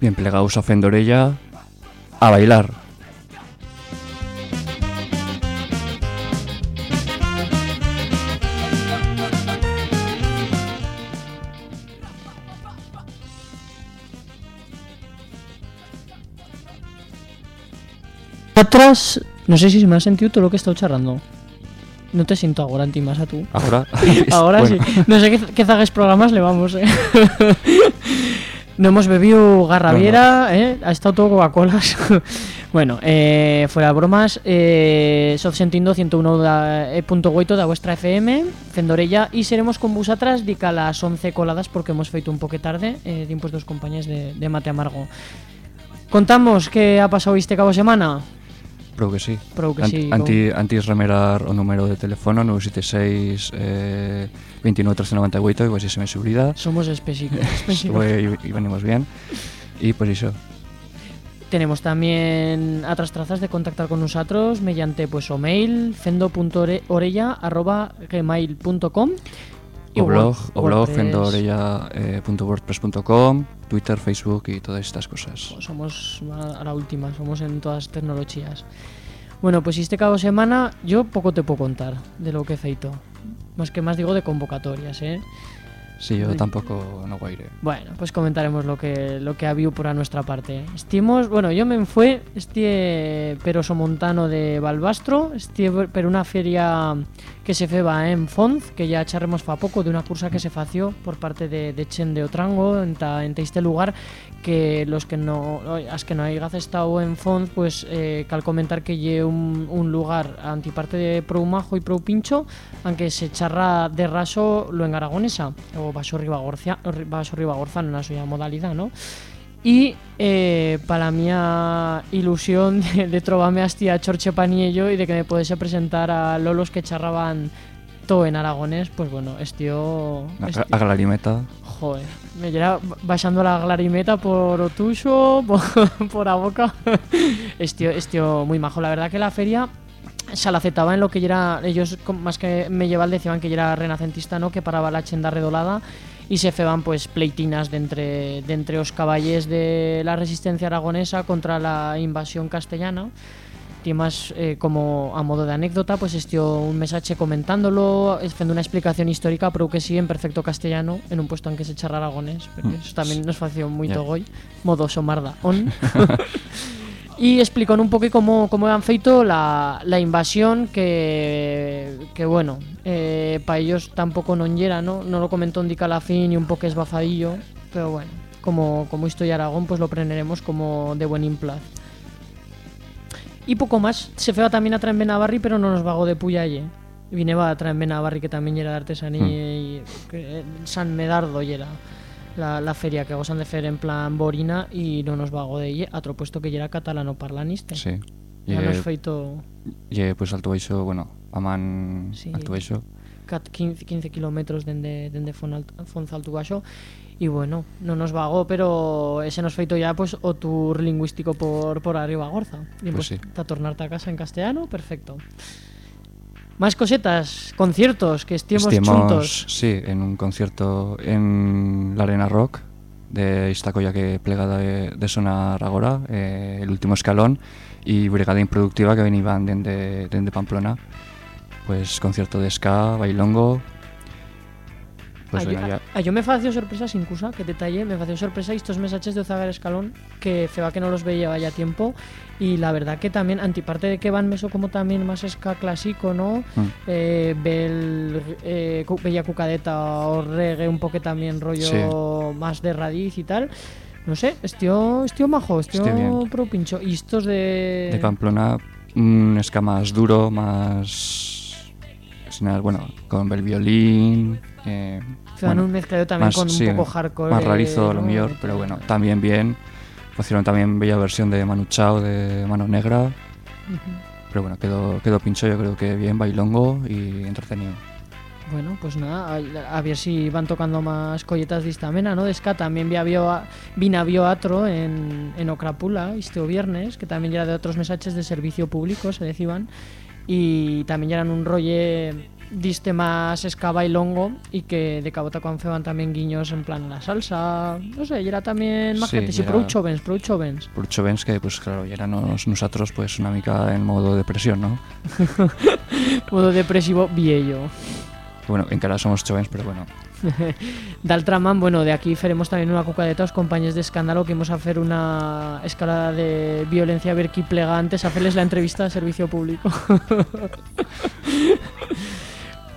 Bien plegados a Fendorella a bailar. Atrás, no sé si se me ha sentido todo lo que he estado charrando. No te siento ahora, anti más a tú. Ahora, Ahora Bueno, sí. No sé qué, qué zagues programas le vamos, eh. no hemos bebido garraviera, eh. Ha estado todo Coca-Colas. bueno, eh, fuera de bromas, eh, Sof sentindo 101.8 da, vuestra FM, Fendorella, y seremos con vos atrás dica las 11 coladas porque hemos feito un poco tarde, eh, de dos compañías de, de Mate Amargo. Contamos qué ha pasado este cabo de semana. Creo que sí. Prou que Ant- sí, anti, antes remerar o número de teléfono 976 eh, 29 1398 igual si se me subida Somos específicos. y, y venimos bien. Y pues eso. Tenemos también otras trazas de contactar con nosotros mediante pues o mail fendo.orella@gmail.com y o blog o blog fendorella.wordpress.com Twitter, Facebook y todas estas cosas Somos a la última, somos en todas tecnologías. Bueno, pues este cabo semana yo poco te puedo contar de lo que he feito. Más que más digo de convocatorias, ¿eh? Sí, yo Uy. tampoco no guaire Bueno, pues comentaremos lo que lo que ha habido por a nuestra parte. Estimos, bueno, yo me fue este peroso montano de Balbastro, este pero una feria que se feba en Fonz, que ya charremos fa poco de una cursa que se fació por parte de, de Chen de Otrango en, ta- en este lugar que los que no as que no hayas estado en Fonz pues eh, cal comentar que lle un, un lugar antiparte de prou majo y prou pincho aunque se charra de raso lo en aragonesa o vaso ribagorcia vaso ribagorza en una suya modalidad no y eh, para mi ilusión de, de trobarme a tía Chorche Paniello y de que me pudiese presentar a lolos que charraban todo en aragonés, pues bueno, estío... a, estío- a Glarimeta Joder, me lleva baixando la glarimeta por o tuxo, por, por a boca. Estío, estío muy majo. La verdad que la feria se la aceptaba en lo que era, ellos más que me llevan decían que era renacentista, ¿no? Que paraba la chenda redolada y se feban pues pleitinas de entre, de entre os caballés de la resistencia aragonesa contra la invasión castellana y más eh, como a modo de anécdota pues estió un mensaje comentándolo haciendo una explicación histórica pero que sí en perfecto castellano en un puesto en que se charra aragonés porque Mm. eso también nos fació muy Ya. togoy modo somarda on y explicó un poco cómo, cómo han feito la, la invasión que, que bueno para ellos tampoco non yera ¿no? no lo comentó en Calafín y un poco esbafadillo pero bueno como, como esto y Aragón pues lo prenderemos como de buen implaz y poco más. Se fue también a traer en Benavarri, pero no nos vago de Puyalle. Vine va a traer en Benavarri, que también era de artesanía Hmm. y que, eh, San Medardo y era la, la feria que gozan de fer en plan borina e non nos vago de lle, atropuesto que era catalano parlaniste. Sí. Lle, non nos feito... Lle, pois pues, alto baixo, bueno, aman sí. alto baixo. Cat 15, 15 kilómetros dende, dende Fonsalto Baixo e bueno, non nos vago, pero ese nos feito ya pues, o tour lingüístico por, por arriba Gorza. Y pues, pues sí. ta tornarte a casa en castellano, perfecto. Más cosetas, conciertos que estemos Estiemos, juntos. sí, en un concierto en la Arena Rock de esta colla que plegada de, de sonar agora, eh, el último escalón, y Brigada Improductiva que venían dende, dende Pamplona. Pues concierto de ska, bailongo. Pues a, venga, yo, ya. a yo me fació sorpresa sin cusa, que detalle, me fació sorpresa estos mensajes de Ozagar Escalón que feba que no los veía ya tiempo y la verdad que también, antiparte de que van meso como también más ska clásico, ¿no? Mm. eh, bel, eh, bella cucadeta o reggae un poco también rollo más de radiz y tal no sé, estío, estío majo, estío Estío pro pincho y estos de... De Pamplona, un ska más duro, más... bueno, con el violín. Eh, Se dan bueno, un mezclado también más, con sí, un poco hardcore Más rarizo, a lo mejor, pero bueno, también bien. Hicieron también bella versión de Manu Chao de Mano Negra. Ujú. Pero bueno, quedó, quedó pincho, yo creo que bien, bailongo y entretenido. Bueno, pues nada, a, a ver si van tocando más colletas de esta mena, ¿no? De ska también vi a bio, a- en, en Ocrapula este viernes, que también era de otros mensajes de servicio público, se decían, y también eran un rolle diste más escaba y longo y que de cabota cuando feban también guiños en plan la salsa, no sé, y era también más Sí, gente, sí, era- prou chovens, prou chovens que, pues claro, ya éramos nosotros pues una mica en modo depresión, ¿no? Modo depresivo viejo. Bueno, en cara somos chovens, pero bueno. D'Altraman, bueno, de aquí faremos también una cucadeta a los compañeros de escándalo que vamos a hacer una escalada de violencia a ver qui plega antes, a hacerles la entrevista a servicio público.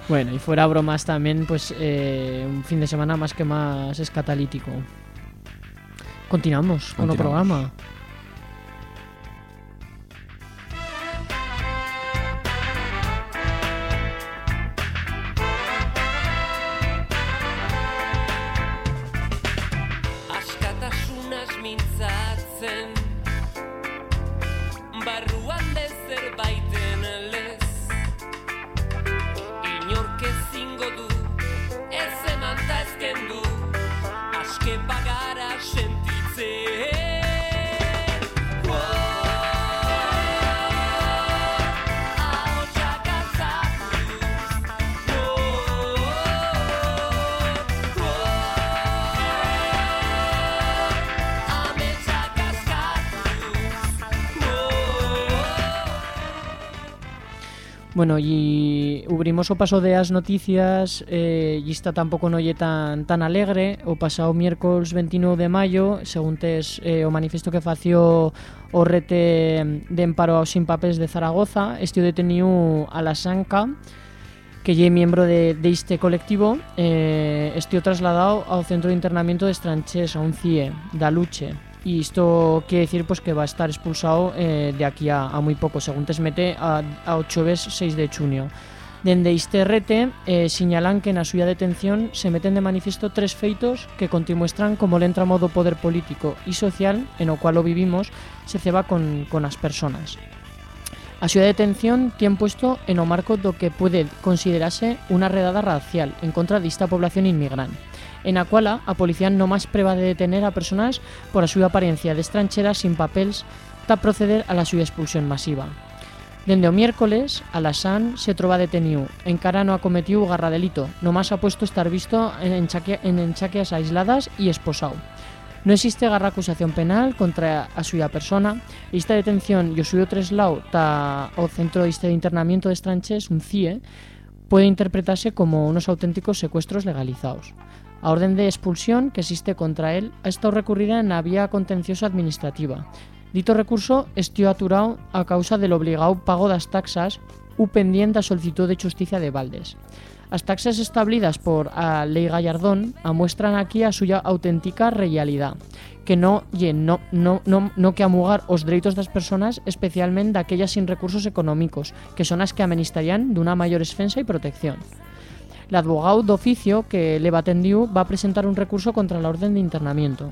bueno, y fuera bromas también, pues eh, un fin de semana más que más es catalítico. Continuamos con el Continuamos. programa. Bueno, y ubrimos o paso de as noticias eh, y esta tampoco no lle tan, tan alegre. O pasado miércoles 29 de mayo según tes eh, o manifesto que fació o rete de emparo aos sin papeles de Zaragoza estiu deteniu a la Sanca que lle miembro de, de este colectivo eh, estiu trasladado ao centro de internamiento de Estranches a un CIE, da Luche. Y esto quiere decir pues que va a estar expulsado eh, de aquí a, a muy poco, según te mete a, a 8 ves 6 de junio. Dende este rete eh, señalan que en la suya detención se meten de manifiesto tres feitos que contimuestran como el entramodo poder político y social en el cual lo vivimos se ceba con, con personas. A súa detención tiene puesto en o marco do que puede considerarse una redada racial en contra de esta población inmigrante en cual a policía no más prueba de detener a personas por a apariencia de estrancheras sin papels ta proceder a la súa expulsión masiva. Dende o miércoles, Alasán se troba detenido. Encara no ha cometido garra delito, nomás ha puesto estar visto en, enchaque, en enchaqueas aisladas y esposado. No existe garra acusación penal contra a súa persona e esta detención e o suyo treslau ta o Centro este de Internamiento de Estranches, un CIE, puede interpretarse como unos auténticos secuestros legalizados. A orden de expulsión que existe contra él ha estado recurrida en la vía contenciosa administrativa. Dito recurso estió aturado a causa del obligado pago das taxas u pendiente a solicitud de justicia de Valdes. As taxas establidas por a Lei Gallardón amuestran aquí a súa auténtica realidad, que no, lle, no, no, no, no que amugar os dereitos das persoas, especialmente daquellas sin recursos económicos, que son as que amenistarían dunha maior defensa e protección. El abogado de oficio que le va va a presentar un recurso contra la orden de internamiento.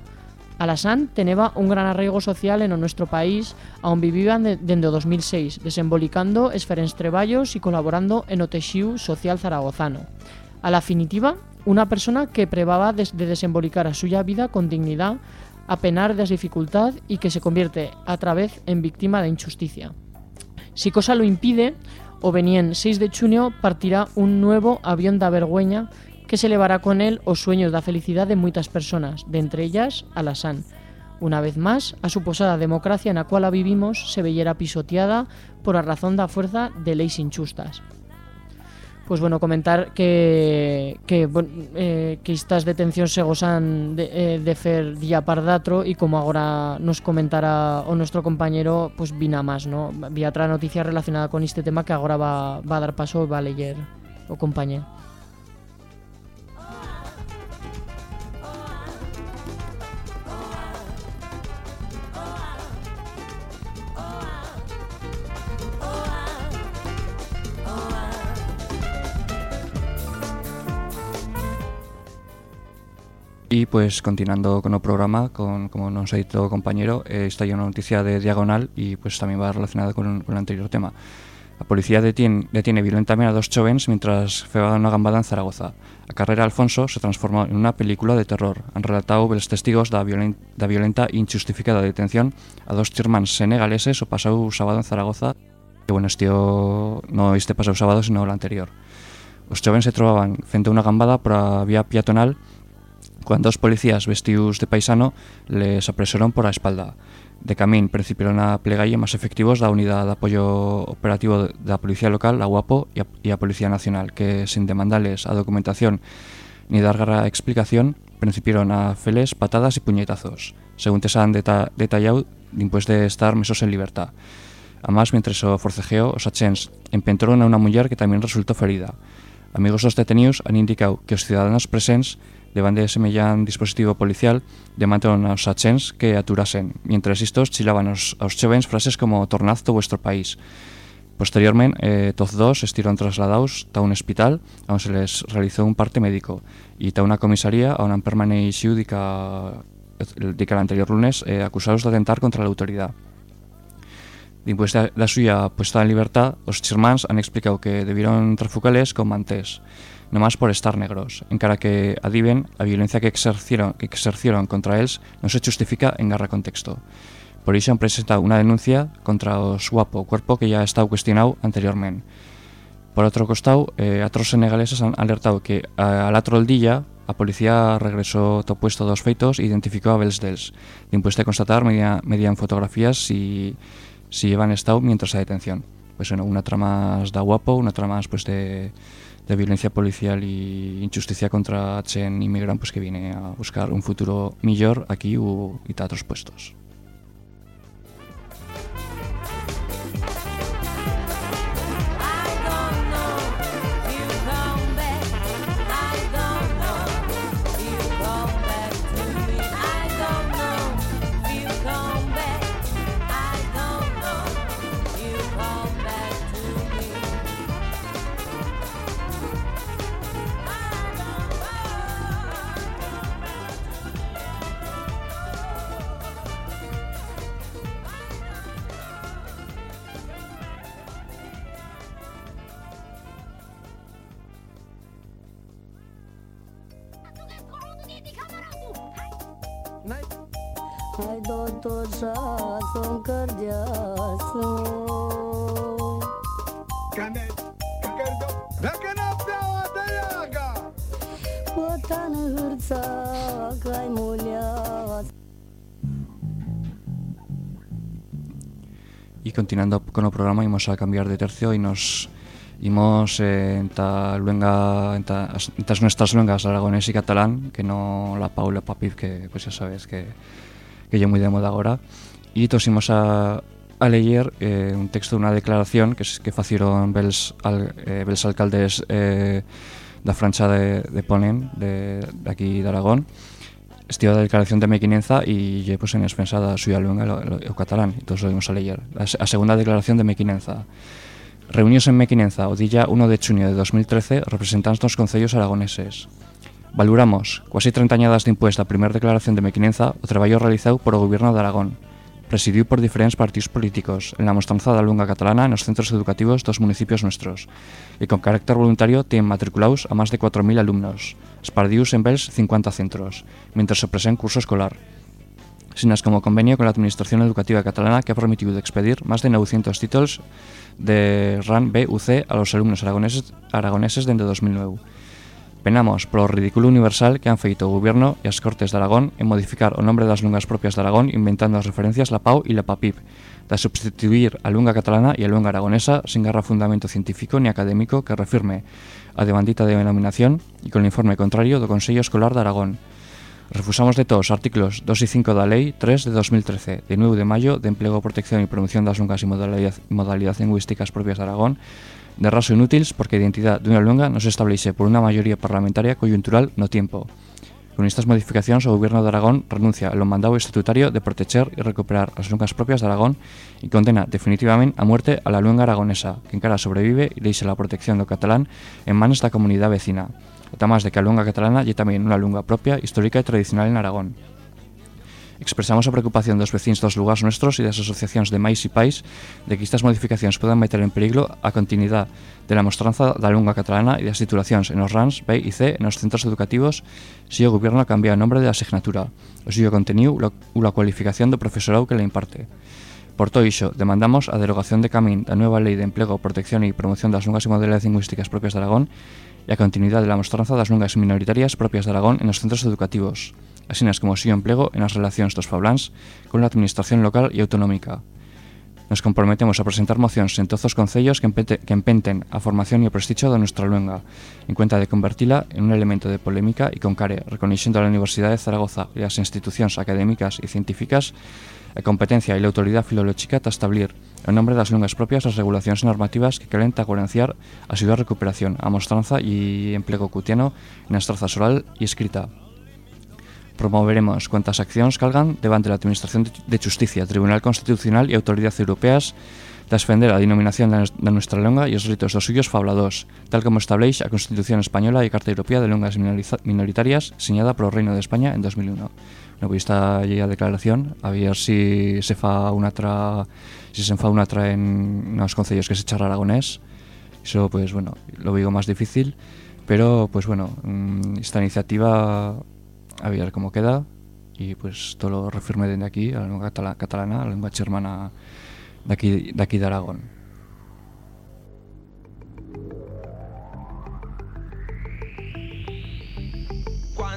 Alasán teneba un gran arraigo social en nuestro país, aún vivían de, dende o 2006, desembolicando esferens treballos e colaborando en o texiu social zaragozano. A la definitiva, una persona que prevaba des- de desembolicar a suya vida con dignidad, a penar das dificultad y que se convierte a través en víctima de injusticia. Si cosa lo impide, o venien 6 de junio partirá un nuevo avión da vergüeña que se elevará con él os sueños da felicidad de moitas personas, de entre ellas Alasán. Una vez más, a suposada democracia na cual a vivimos se veyera pisoteada por a razón da fuerza de leis injustas. Pues bueno, comentar que que, bon, eh, que estas detencións se gozan de, eh, fer día par datro e como agora nos comentará o nuestro compañero, pues vina más, ¿no? Vi otra noticia relacionada con este tema que agora va, va a dar paso e va a leer o compañero. Y pues continuando con el programa, con, como nos ha dicho compañero, eh, está ya una noticia de Diagonal y pues también va relacionada con, con el anterior tema. La policía detiene, detiene violentamente a dos jóvenes mientras febaban una gambada en Zaragoza. La carrera Alfonso se transformó en una película de terror. Han relatado los testigos da, violen, da violenta e injustificada detención a dos germans senegaleses o pasado sábado en Zaragoza. Que bueno, este no este pasado sábado, sino el anterior. Os jóvenes se trobaban frente a unha gambada por a vía peatonal cando os policías vestidos de paisano les apresaron por a espalda. De camín principiaron a plegalle máis efectivos da Unidade de Apoio Operativo da Policía Local, a UAPO, e a, a Policía Nacional, que sin demandales a documentación ni dar garra explicación, principiaron a feles, patadas e puñetazos, según te han deta detallado después de estar mesos en libertad. Además, mientras o forcejeo, os achens empentraron a unha muller que tamén resultó ferida. Amigos dos detenidos han indicado que os ciudadanos presentes deban de semellán dispositivo policial demandaron aos achens que aturasen, mientras estos chilaban aos, aos chovens frases como tornaz to vuestro país. Posteriormente, eh, todos dos estiron trasladados a un hospital onde se les realizou un parte médico e a unha comisaría on han permaneixiu dica, el anterior lunes eh, acusados de atentar contra a autoridade. Despois da, da súa puesta en libertad, os xermáns han explicado que debieron trafucales con mantés, nomás por estar negros, encara que a violencia que exercieron, que exercieron contra eles non se justifica en garra contexto. Por iso han presentado unha denuncia contra o cuerpo que ya estado cuestionado anteriormente. Por outro costado, eh, atros senegaleses han alertado que a, a la troldilla a policía regresou to puesto dos feitos e identificou a Bels dels, impuesto de constatar media, fotografías si, si llevan estado mientras a detención. Pues bueno, una trama más da guapo, una trama más pues de de violencia policial e injusticia contra a chen inmigrante pues, que viene a buscar un futuro mellor aquí ou e outros puestos. Y continuando con el programa, íbamos a cambiar de tercio y nos íbamos eh, en ta luenga, nuestras luengas aragonés y catalán, que no la Paula Papif, que pues ya sabes que, que yo muy de moda. Y todos íbamos a, a leer eh, un texto, una declaración que, que facieron bels, al, eh, bels alcaldes eh, da Francha de, de Ponen, de, de aquí de Aragón, Estiva da declaración de Mequinenza e lle pues, en expensada suya luenga lo, lo, o catalán, e lo vimos a leer. A, a segunda declaración de Mequinenza. Reunióse en Mequinenza o día 1 de junio de 2013 representantes dos concellos aragoneses. Valoramos, quasi 30 añadas dimpués da primeira declaración de Mequinenza, o traballo realizado por o Goberno de Aragón, presidido por diferentes partidos políticos, en la mostranza da lunga catalana nos centros educativos dos municipios nuestros, e con carácter voluntario tienen matriculados a máis de 4.000 alumnos, espardidos en bels 50 centros, mientras se presenta curso escolar, sinas como convenio con la Administración Educativa Catalana que ha permitido de expedir más de 900 títulos de RAN B u C a los alumnos aragoneses, aragoneses dende 2009. Penamos polo ridículo universal que han feito o Goberno e as Cortes de Aragón en modificar o nombre das lungas propias de Aragón inventando as referencias la PAU e la PAPIP, de substituir a lunga catalana e a lunga aragonesa sin garra fundamento científico ni académico que refirme a demandita de denominación e con el informe contrario do Consello Escolar de Aragón, Refusamos de todos os artículos 2 y 5 da Lei 3 de 2013, de 9 de mayo, de empleo, protección y promoción das lungas y modalidad, modalidad lingüísticas propias de Aragón, de raso inútiles porque a identidad dunha lunga non se establece por unha maioría parlamentaria coyuntural no tiempo. Con estas modificacións, o Goberno de Aragón renuncia ao mandado estatutario de proteger e recuperar as lungas propias de Aragón e condena definitivamente a muerte a la lunga aragonesa, que encara sobrevive e deixa la protección do catalán en manos da comunidade vecina. Además de que a lunga catalana lle tamén unha lunga propia, histórica e tradicional en Aragón. Expresamos a preocupación dos vecinos dos lugares nuestros e das asociacións de máis e pais de que estas modificacións podan meter en perigo a continuidade de la mostranza da lunga catalana e das titulacións en os RANs B e C nos centros educativos se o goberno cambia o nombre da asignatura, o suyo contenido ou la cualificación do profesorado que la imparte. Por todo iso, demandamos a derogación de camín da nueva Lei de Emplego, Protección e Promoción das Lungas e Modalidades Lingüísticas propias de Aragón e a continuidade da mostranza das lungas minoritarias propias de Aragón en os centros educativos, así como o sío emplego en as relacións dos fabláns con a administración local e autonómica. Nos comprometemos a presentar mocións en todos os concellos que, que empenten a formación e o prestixio da nuestra luenga, en cuenta de convertila en un elemento de polémica e con care, reconeixendo a Universidade de Zaragoza e as institucións académicas e científicas a competencia e a autoridade filolóxica ta establir en nombre das lungas propias as regulacións normativas que queren coherenciar a súa recuperación, a mostranza e emplego cutiano nas trazas oral e escrita. Promoveremos cuantas accións calgan devante da Administración de Justicia, Tribunal Constitucional e Autoridades Europeas de defender a denominación da, nuestra lengua e os ritos dos suyos fablados, tal como estableix a Constitución Española e Carta Europea de Lenguas Minoritarias, señada polo Reino de España en 2001. No, está allí a declaración, a ver si se fa una tra si se fa una tra en unos concellos que se echar aragonés. Eso, pues bueno, lo veo más difícil, pero pues bueno, mm, esta iniciativa a ver cómo queda y pues todo lo refirme desde aquí a la lengua catalana, a la lengua germana de aquí, de aquí de Aragón.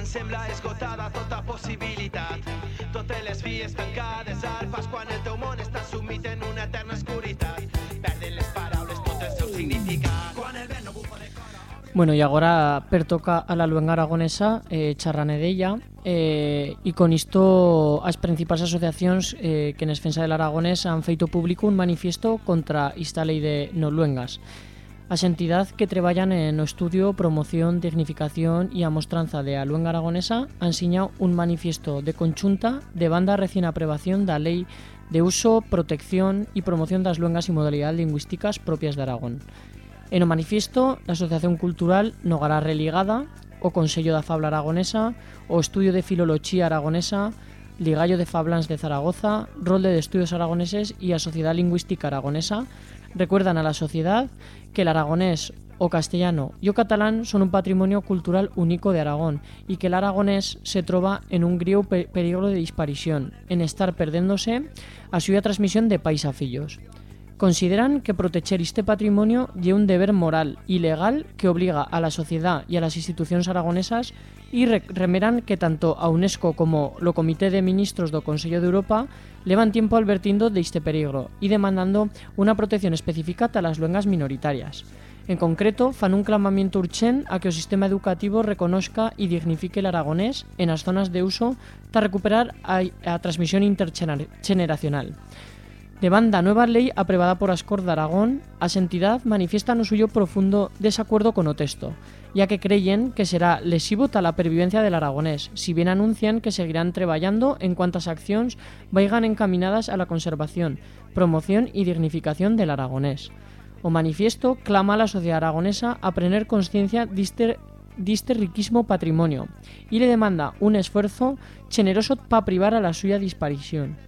sembla esgotada tota possibilitat. Totes les vies tancades pas quan el teu món està sumit en una eterna Bueno, y agora pertoca a la luenga aragonesa eh, charrane d'ella eh, y con isto as principales asociacións eh, que en defensa del aragonés han feito público un manifiesto contra esta lei de no luengas. As entidades que traballan no estudio, promoción, dignificación e a mostranza de a luenga aragonesa han siñado un manifiesto de conchunta de banda recién aprobación da Lei de uso, protección e promoción das luengas e modalidades lingüísticas propias de Aragón. En o manifiesto, a Asociación Cultural Nogará Religada, o Consello da Fabla Aragonesa, o Estudio de Filoloxía Aragonesa, Ligallo de Fablans de Zaragoza, Rolde de Estudios Aragoneses e a Sociedade Lingüística Aragonesa recuerdan a la sociedad que el aragonés o castellano y o catalán son un patrimonio cultural único de Aragón y que el aragonés se trova en un pe peligro de disparición, en estar perdéndose a súa transmisión de paisafillos. Consideran que proteger este patrimonio lle un deber moral y legal que obliga a la sociedad y a las instituciones aragonesas y re remeran que tanto a UNESCO como lo Comité de Ministros do Consello de Europa levan tiempo advertindo de este peligro y demandando una protección específica a las luengas minoritarias. En concreto, fan un clamamiento urgent a que o sistema educativo reconozca y dignifique el aragonés en as zonas de uso para recuperar a, a transmisión intergeneracional. De banda nueva lei aprobada por Ascor de Aragón, as entidades manifiestan suyo profundo desacuerdo con o texto, ya que creyen que será lesivo tal la pervivencia del aragonés, si bien anuncian que seguirán trabajando en cuantas accións vaigan encaminadas a la conservación, promoción y dignificación del aragonés. O manifiesto clama a la sociedad aragonesa a prener conciencia diste diste riquísimo patrimonio y le demanda un esfuerzo generoso para privar a la suya disparición.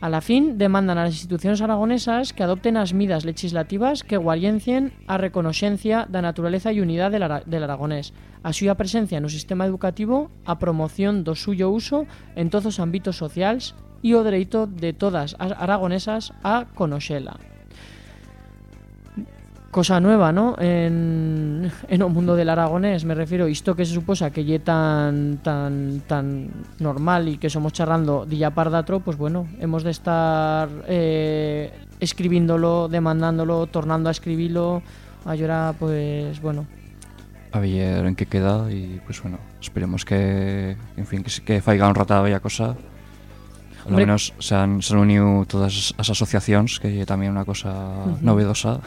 A la fin, demandan ás institucións aragonesas que adopten as midas legislativas que guariencien a reconoxencia da naturaleza e unidade del aragonés, a súa presencia no sistema educativo, a promoción do suyo uso en todos os ámbitos sociais e o dereito de todas as aragonesas a conoxela. Cosa nueva, ¿no? En, en el mundo del aragonés, me refiero, esto que se suposa que lle tan tan tan normal y que somos charrando día par datro, pues bueno, hemos de estar eh, escribiéndolo, demandándolo, tornando a escribirlo, ahora pues bueno. A ver en qué queda y pues bueno, esperemos que, en fin, que, que faiga un rato bella cosa. Al menos se han, se han unido todas las asociaciones, que también una cosa uh -huh. novedosa.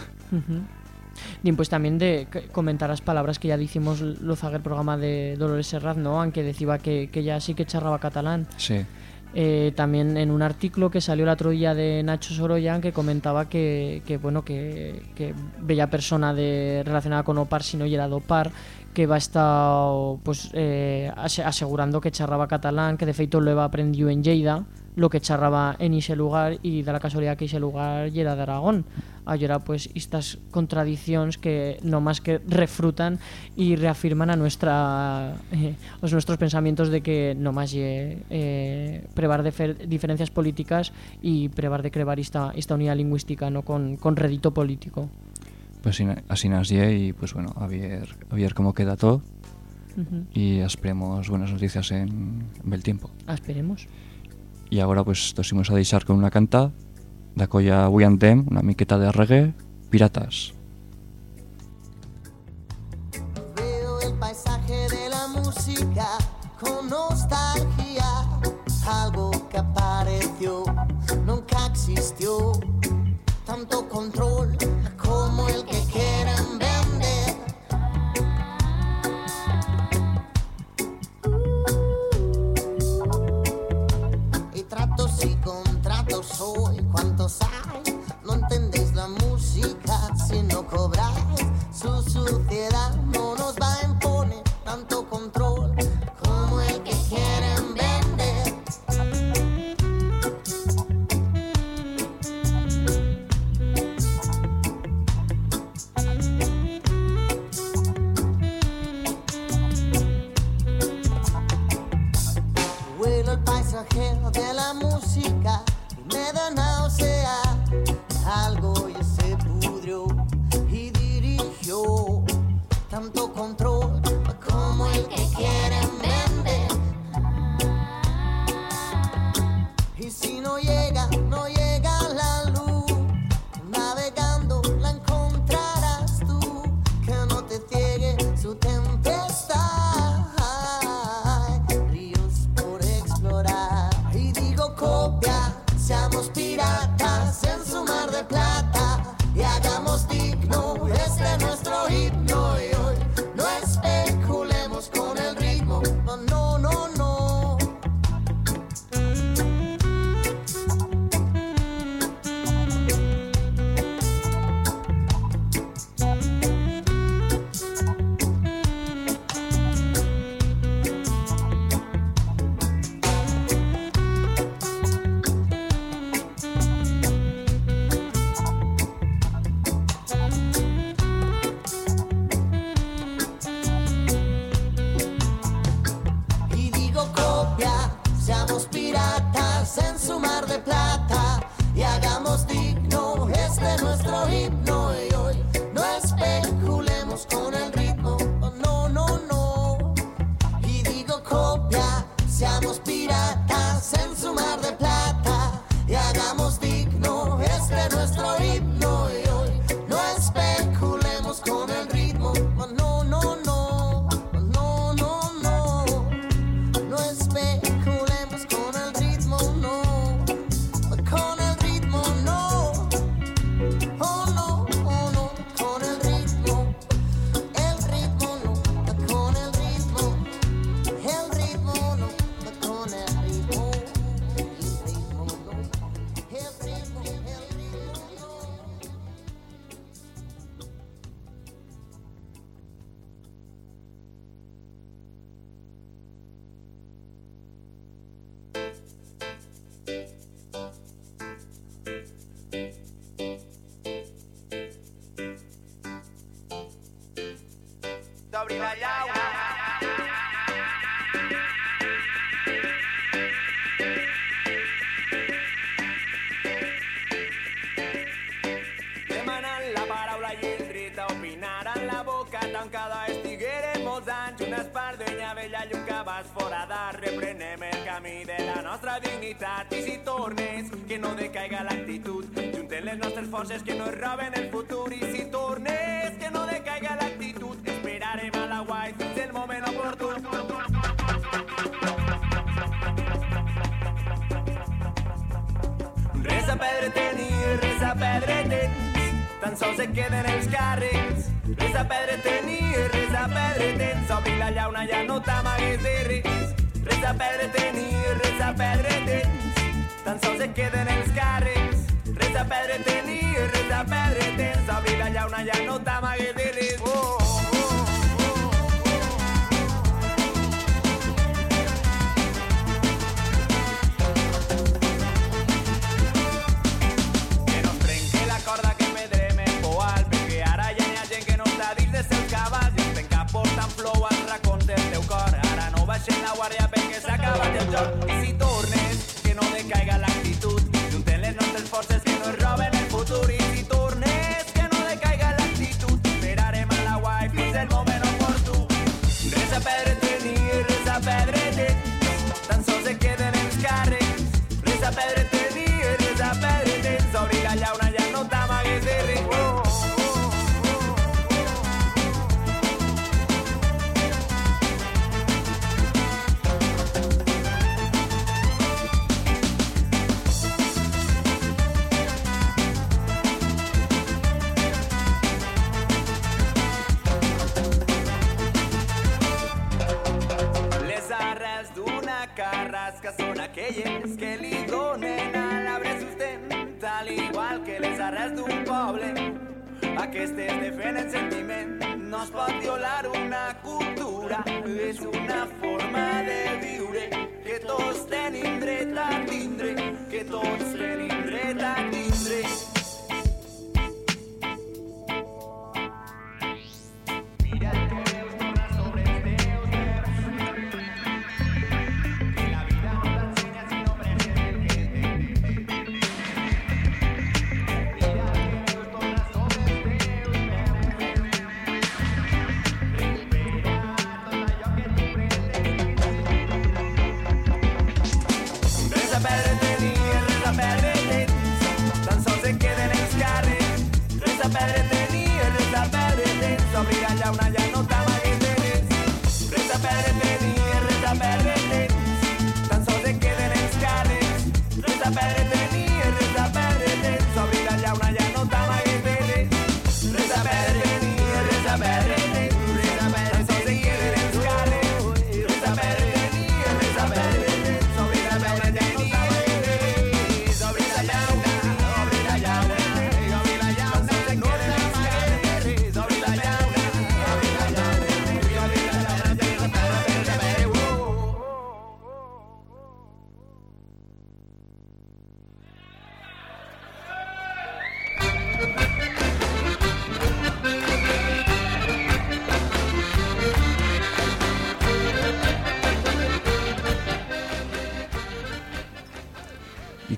Y pues también de comentar las palabras que ya dijimos lo el programa de Dolores Serrat, ¿no? Aunque decía que, que ya sí que charraba catalán. Sí. Eh, también en un artículo que salió el otro día de Nacho Soroyan que comentaba que, que bueno que, que, bella persona de relacionada con Opar si no era Dopar que va a estar pues eh, asegurando que charraba catalán que de feito lo aprendido en Lleida lo que charraba en ese lugar y da la casualidad que ese lugar era de Aragón. Ahora pues estas contradicciones que no más que refrutan y reafirman a nuestra eh, os nuestros pensamientos de que no más ye, eh, prevar de diferencias políticas y prevar de crear esta, esta unidad lingüística no con, con redito político. Pues así nació y pues bueno, a ver, a ver cómo queda todo uh -huh. y esperemos buenas noticias en, en el tiempo. Ah, esperemos i agora pues, dos imos a deixar con una canta da colla We and Them, una miqueta de reggae, Piratas. Veo el paisaje de la música con nostalgia, algo que apareció, nunca existió, tanto control.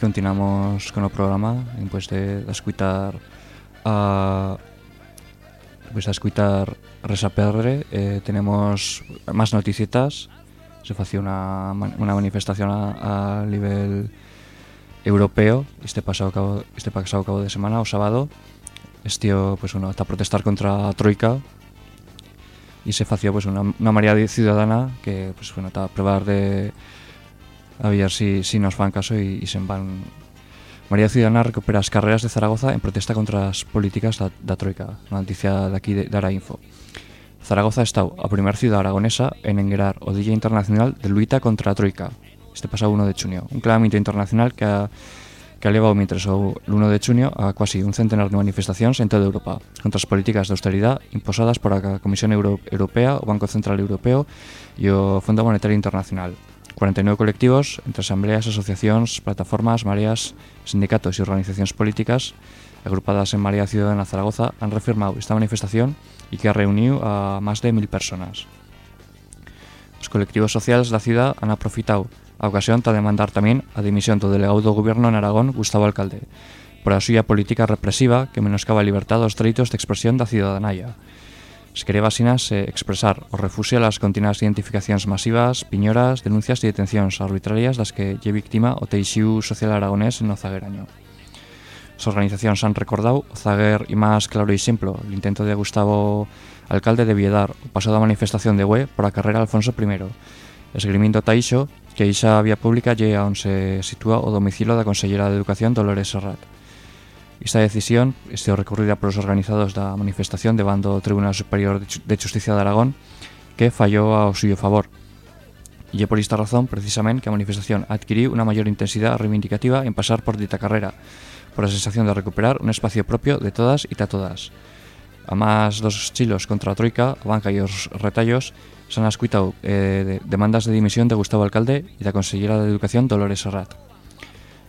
Continuamos con el programa, después de, escuchar a después de escuchar Resa Perdre, eh, tenemos más noticietas. Se hacía una, una manifestación a, a nivel europeo este pasado cabo, este pasado cabo de semana o sábado. Estío, pues uno, hasta protestar contra a Troika y se hacía pues una, una marea ciudadana que pues bueno, está a probar de a ver si, si nos fan caso y, y se van. María Ciudadana recupera as carreras de Zaragoza en protesta contra as políticas da, da Troika. Unha noticia daqui de, de Arainfo Zaragoza está a primer ciudad aragonesa en enguerar o Día Internacional de Luita contra a Troika. Este pasado 1 de junio. Un clamamento internacional que ha, que ha levado mientras o el 1 de junio a casi un centenar de manifestacións en toda Europa. Contra as políticas de austeridade imposadas por a Comisión Euro Europea, o Banco Central Europeo e o Fondo Monetario Internacional 49 colectivos, entre asambleas, asociacións, plataformas, mareas, sindicatos e organizacións políticas agrupadas en Marea Ciudadana Zaragoza han reafirmado esta manifestación e que ha reunido a máis de mil personas. Os colectivos sociales da ciudad han aprofitado a ocasión para demandar tamén a dimisión do delegado do goberno en Aragón, Gustavo Alcalde, por a súa política represiva que menoscaba a libertad dos de expresión da cidadanaya. Se quere vasinas eh, expresar o refusia las continuas identificacións masivas, piñoras, denuncias e detencións arbitrarias das que lle víctima o teixiu social aragonés en o zagueraño. As organizacións han recordado o zaguer e máis claro exemplo, o intento de Gustavo Alcalde de Viedar o paso manifestación de Hue por a carrera Alfonso I, esgrimindo Taixo que ixa vía pública lle onde se sitúa o domicilio da Consellera de Educación Dolores Serrat. Esta decisión este recurrida polos organizados da manifestación de bando do Tribunal Superior de Ju- de Justicia de Aragón que fallou ao suyo favor. E é por esta razón, precisamente, que a manifestación adquiriu unha maior intensidade reivindicativa en pasar por dita carrera, por a sensación de recuperar un espacio propio de todas e ta todas. A máis dos chilos contra a Troika, a banca e os retallos, se han eh, de- demandas de dimisión de Gustavo Alcalde e da Consellera de Educación Dolores Serrat.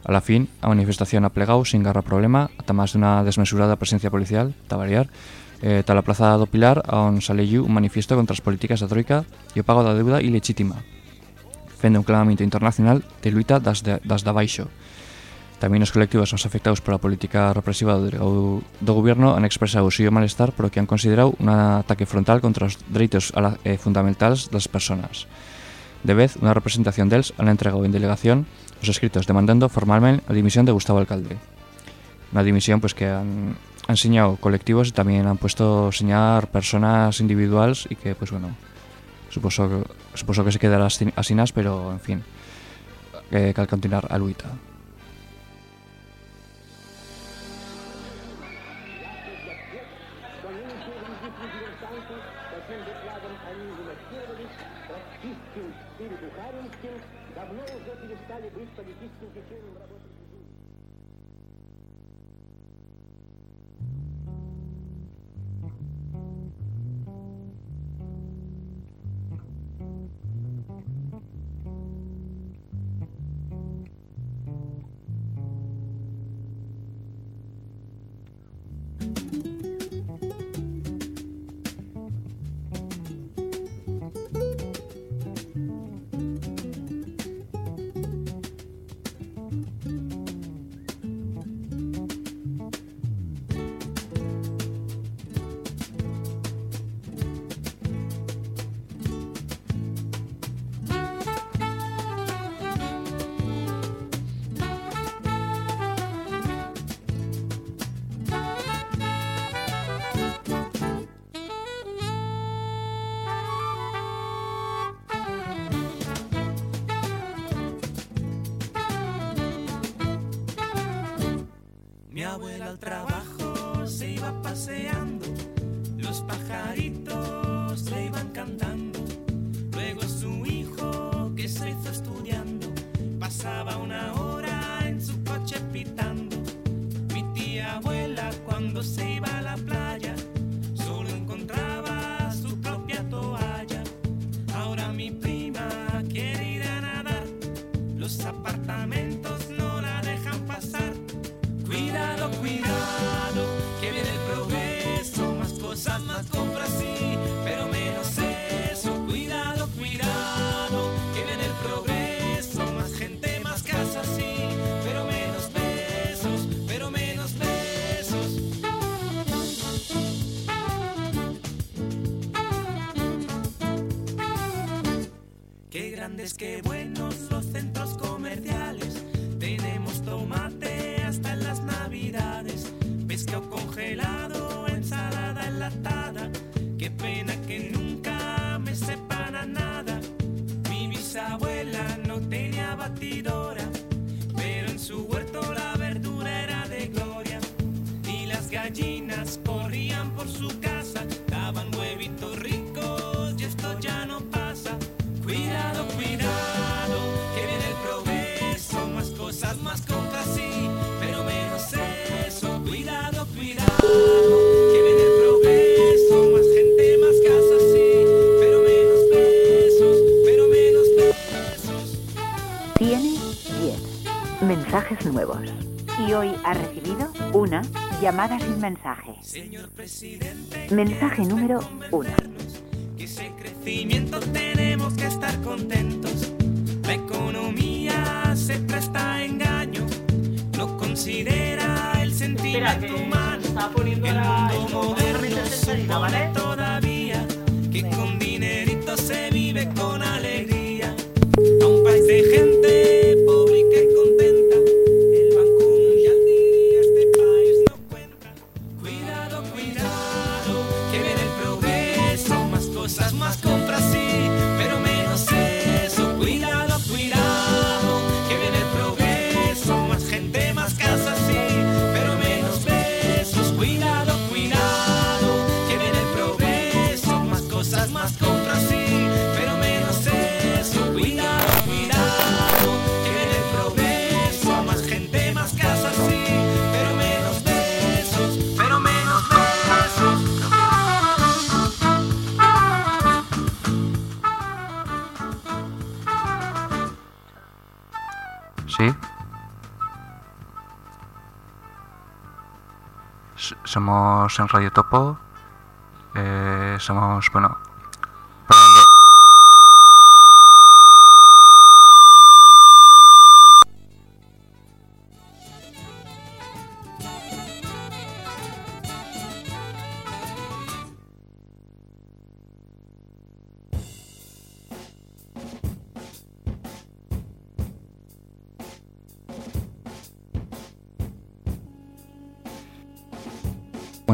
A la fin, a manifestación aplegou sin garra problema, ata máis dunha desmesurada presencia policial, ta variar, eh, tal a Plaza do Pilar, onde saleiu un manifiesto contra as políticas da Troika e o pago da deuda ilegítima, fende un clamamento internacional de luita das, de, das da baixo. Tamén os colectivos máis afectados pola política represiva do, do goberno han expresado o seu malestar polo que han considerado un ataque frontal contra os dereitos la, eh, fundamentales das persoas. De vez, unha representación deles han entregado en delegación os escritos demandando formalmente a dimisión de Gustavo Alcalde. Unha dimisión pues, que han, han señado colectivos e tamén han puesto señar personas individuales e que, pues bueno, suposo, que- suposo que se quedará asinas, pero, en fin, que cal continuar a luita. abuela al trabajo se iba paseando, los pajaritos grandes, qué bueno. amigos y hoy ha recibido una llamada sin mensaje. Señor presidente, Mensaje número 1. Ese crecimiento tenemos que estar contentos. La economía se presta a engaño, no considera el sentimiento humano. El mundo moderno supone todavía que con dinerito se vive con alegría. A un país de gente somos en Radio Topo, eh, somos, bueno,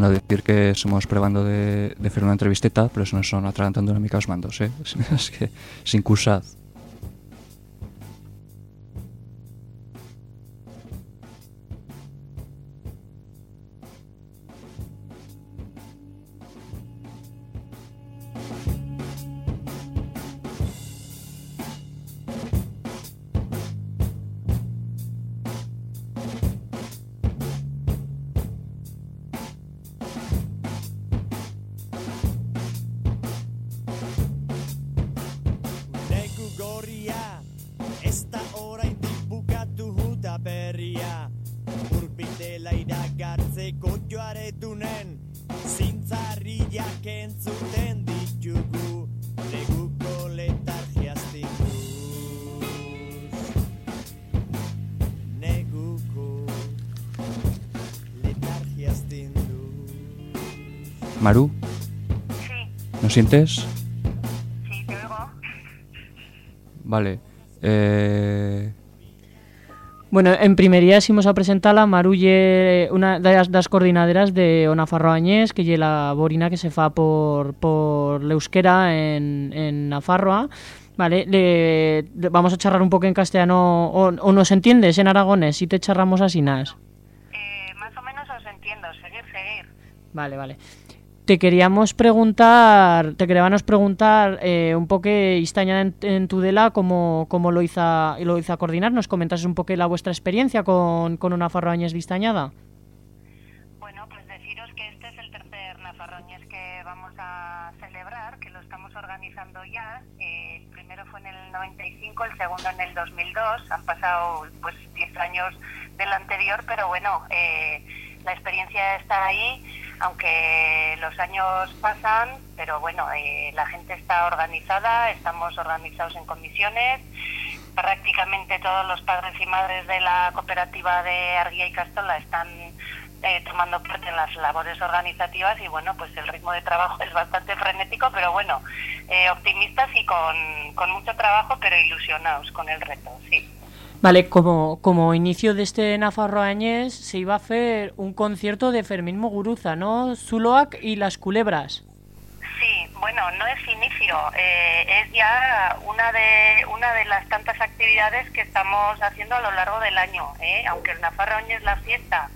Bueno, decir que somos probando de, de fer una entrevisteta, pero això no son atragantant una mica els mandos, eh? És que s'incusat. Maru. ¿Nos sientes? Sí, te oigo. Vale. Eh, Bueno, en primería imos a presentar a Marulle, una das, das coordinaderas de Ona Farroañés, que lle la borina que se fa por, por l'euskera en, en Nafarroa. Vale, le, le- vamos a charlar un poco en castellano, o, o nos entiendes en aragonés, si te charramos así, nas. Eh, más o menos os entiendo, seguir, seguir. Vale, vale. Te queríamos preguntar, te queríamos preguntar eh, un poco Istaña en, en Tudela cómo, cómo lo hizo lo hizo a coordinar, nos comentas un poco la vuestra experiencia con, con una Farroañez de Istañada. Bueno, pues deciros que este es el tercer Nafarroñez que vamos a celebrar, que lo estamos organizando ya. Eh, el primero fue en el 95, el segundo en el 2002. Han pasado pues 10 años del anterior, pero bueno, eh, la experiencia está ahí, aunque los años pasan, pero bueno, eh, la gente está organizada, estamos organizados en comisiones. Prácticamente todos los padres y madres de la cooperativa de Arguía y Castola están eh, tomando parte en las labores organizativas y bueno, pues el ritmo de trabajo es bastante frenético, pero bueno, eh, optimistas y con, con mucho trabajo, pero ilusionados con el reto, sí. Vale, como, como inicio de este Nafarroañez se iba a hacer un concierto de Fermín Muguruza, ¿no? Zuloac y las culebras. Sí, bueno, no es inicio, eh, es ya una de una de las tantas actividades que estamos haciendo a lo largo del año. ¿eh? Aunque el Nafarroñez es la fiesta,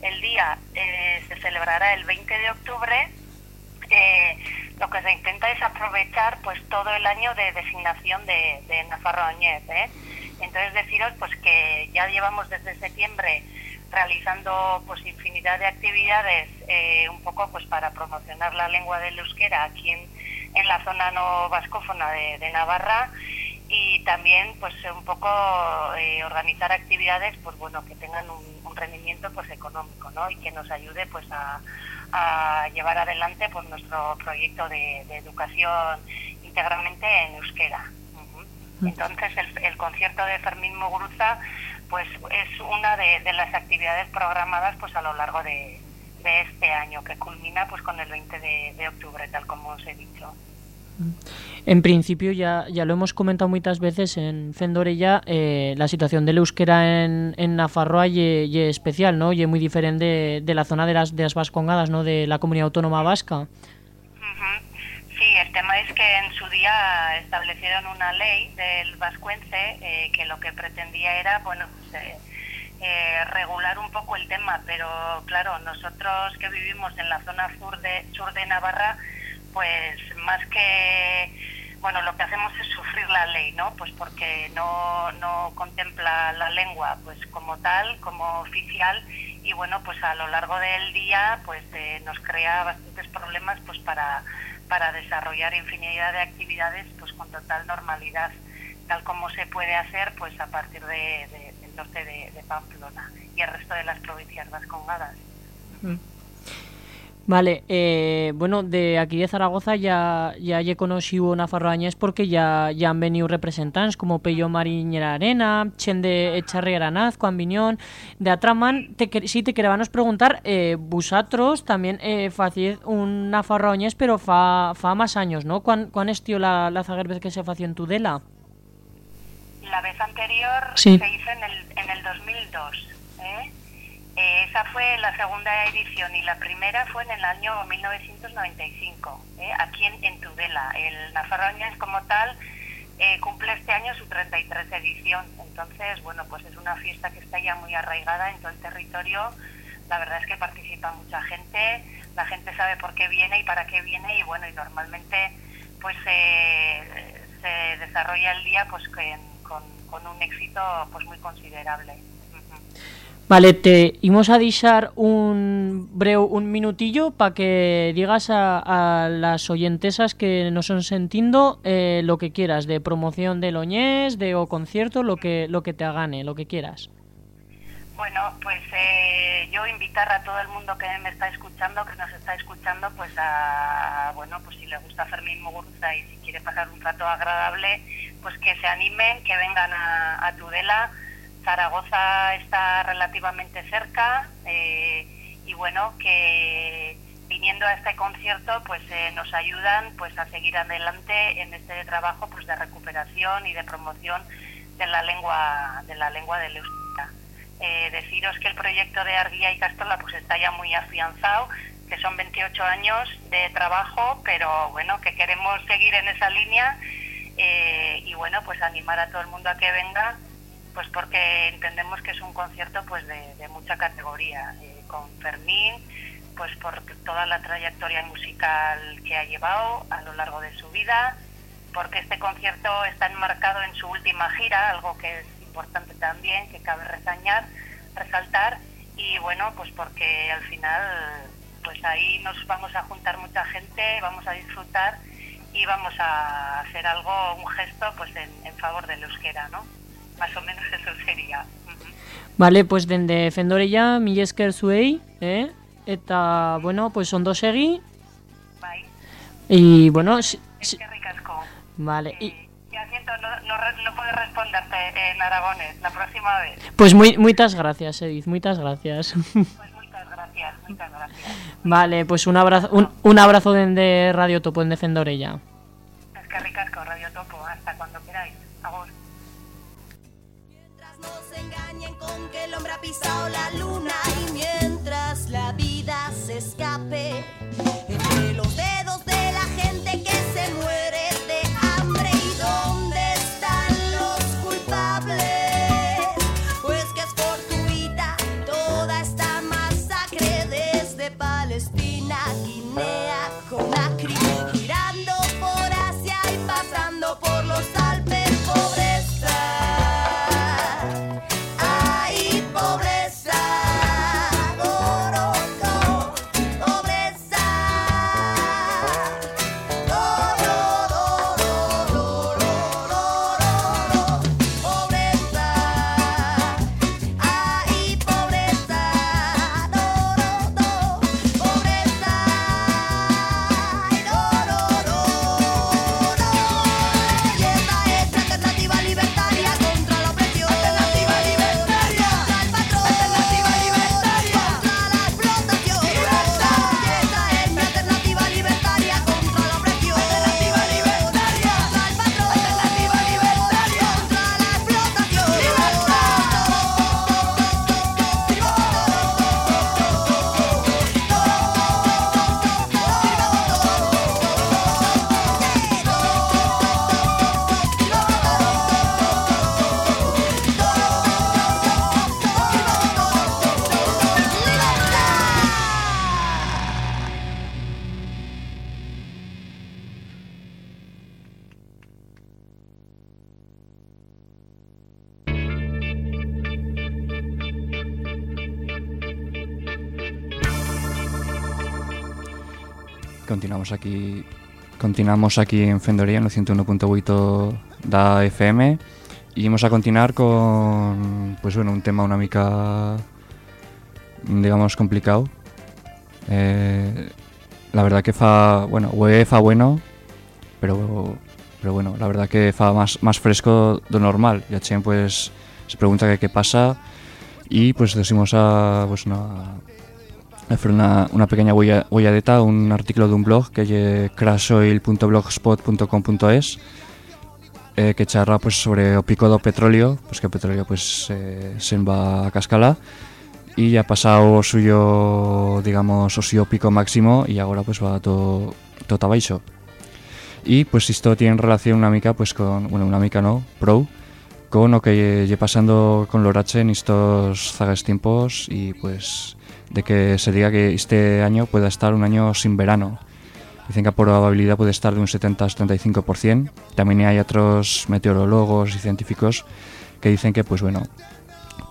el día eh, se celebrará el 20 de octubre, eh, lo que se intenta es aprovechar pues todo el año de designación de, de. ¿eh? Entonces deciros pues que ya llevamos desde septiembre realizando pues infinidad de actividades eh, un poco pues para promocionar la lengua del euskera aquí en, la zona no vascófona de, Navarra y también pues un poco eh, organizar actividades pues bueno que tengan un, rendimiento pues económico ¿no? y que nos ayude pues a, llevar adelante pues nuestro proyecto de, educación íntegramente en euskera. Entonces el, el concierto de Fermín Muguruza pues es una de, de las actividades programadas pues a lo largo de, de este año que culmina pues con el 20 de, de octubre tal como os he dicho En principio ya, ya lo hemos comentado muchas veces en Fendorella, eh, la situación del euskera en, en Nafarroa ye especial, ¿no? Y muy diferente de, de la zona de las, de las vascongadas, ¿no? De la comunidad autónoma vasca. Sí, el tema es que en su día establecieron una ley del vascuence eh, que lo que pretendía era, bueno, pues, eh, eh, regular un poco el tema, pero claro, nosotros que vivimos en la zona sur de, sur de Navarra, pues más que, bueno, lo que hacemos es sufrir la ley, ¿no? Pues porque no, no contempla la lengua pues como tal, como oficial, y bueno, pues a lo largo del día pues eh, nos crea bastantes problemas pues para para desarrollar infinidad de actividades pues con total normalidad, tal como se puede hacer pues a partir de, de- del norte de, de Pamplona y el resto de las provincias vascongadas. Vale, eh, bueno, de aquí de Zaragoza ya ya he conocido Nafarroañez porque ya ya han venido representantes como Pello Mariñera Arena, Chen de Echarri Aranaz, Juan Viñón, de Atraman. Te, sí, te queríamos preguntar, eh, vosotros también eh, facíez un Nafarroañez, pero fa, fa más años, ¿no? ¿Cuán, cuán estió la, la zaguer que se fació en Tudela? La vez anterior Sí. se hizo en el, en el 2002. ¿Eh? Esa fue la segunda edición y la primera fue en el año 1995, ¿eh? aquí en, en Tudela. El Nafarroñas como tal eh, cumple este año su 33 edición. Entonces, bueno, pues es una fiesta que está ya muy arraigada en todo el territorio. La verdad es que participa mucha gente, la gente sabe por qué viene y para qué viene y bueno, y normalmente pues se desarrolla el día pues con, con, con un éxito pues muy considerable. Vale, te íbamos a dejar un breu, un minutillo para que digas a, a las oyentesas que nos son sentindo eh, lo que quieras, de promoción del Oñés, de o concierto, lo que lo que te agane, lo que quieras. Bueno, pues eh, yo invitar a todo el mundo que me está escuchando, que nos está escuchando, pues a, bueno, pues si le gusta Fermín Muguruza y si quiere pasar un rato agradable, pues que se animen, que vengan a, a Tudela. Zaragoza está relativamente cerca eh, y bueno, que viniendo a este concierto pues eh, nos ayudan pues a seguir adelante en este trabajo pues de recuperación y de promoción de la lengua de la lengua del euskera. Eh, deciros que el proyecto de Arguía y Castola pues está ya muy afianzado, que son 28 años de trabajo, pero bueno, que queremos seguir en esa línea eh, y bueno, pues animar a todo el mundo a que venga, pues porque entendemos que es un concierto pues de, mucha categoría, eh, con Fermín, pues por toda la trayectoria musical que ha llevado a lo largo de su vida, porque este concierto está enmarcado en su última gira, algo que es importante también, que cabe resañar, resaltar, y bueno, pues porque al final, pues ahí nos vamos a juntar mucha gente, vamos a disfrutar y vamos a hacer algo, un gesto, pues en, en favor del euskera, ¿no? Más o menos eso sería. Vale, pues dende Fendorella, mila esker zuei, eh? Eta, bueno, pues ondo segi. Bai. Y bueno, si- si- Eskerrik asko. vale. Y, Ya siento, no, no, no puedo responderte en aragones la próxima vez. pues muy, muchas gracias, Edith, muchas gracias. Pues muchas gracias, muchas gracias. vale, pues un abrazo, un, un abrazo dende Radio Topo en Fendorella. Eskerrik asko, Radio escape Aquí continuamos aquí en Fendoría en el 101.8 da FM y vamos a continuar con pues bueno, un tema una mica digamos complicado. Eh, la verdad que fa, bueno, hue fa bueno, pero pero bueno, la verdad que fa más más fresco de normal. Ya Chen pues se pregunta qué pasa y pues decimos a pues hacer una, una pequeña huella, huelladeta, un artículo de un blog que es crashoil.blogspot.com.es eh, que charla pues sobre o pico do petróleo, pues que o petróleo pues eh, se va a cascala y ya ha pasado suyo, digamos, o suyo pico máximo y ahora pues va todo todo abaixo. Y pues esto tiene relación una mica pues con, bueno, una mica no, pro, con lo que lle pasando con Lorache en estos zagas tiempos y pues de que se diga que este año pueda estar un año sin verano. Dicen que la probabilidad puede estar de un 70-75%. También hay otros meteorólogos y científicos que dicen que, pues bueno,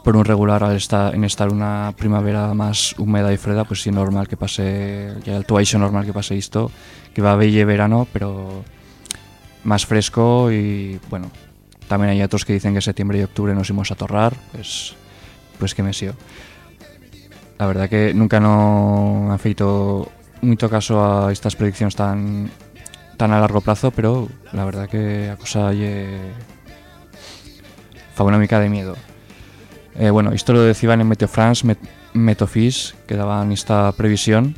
por un regular al estar, en estar una primavera más húmeda y freda, pues sí normal que pase, ya el tuaixo normal que pase esto, que va a belle verano, pero más fresco y bueno, también hay otros que dicen que septiembre y octubre nos íbamos a torrar, pues pues que Mesio. La verdad que nunca no han feito mucho caso a estas predicciones tan tan a largo plazo, pero la verdad que a cosa lle de miedo. Eh, bueno, esto lo decían en Meteo France, Met Metofis, que daban esta previsión.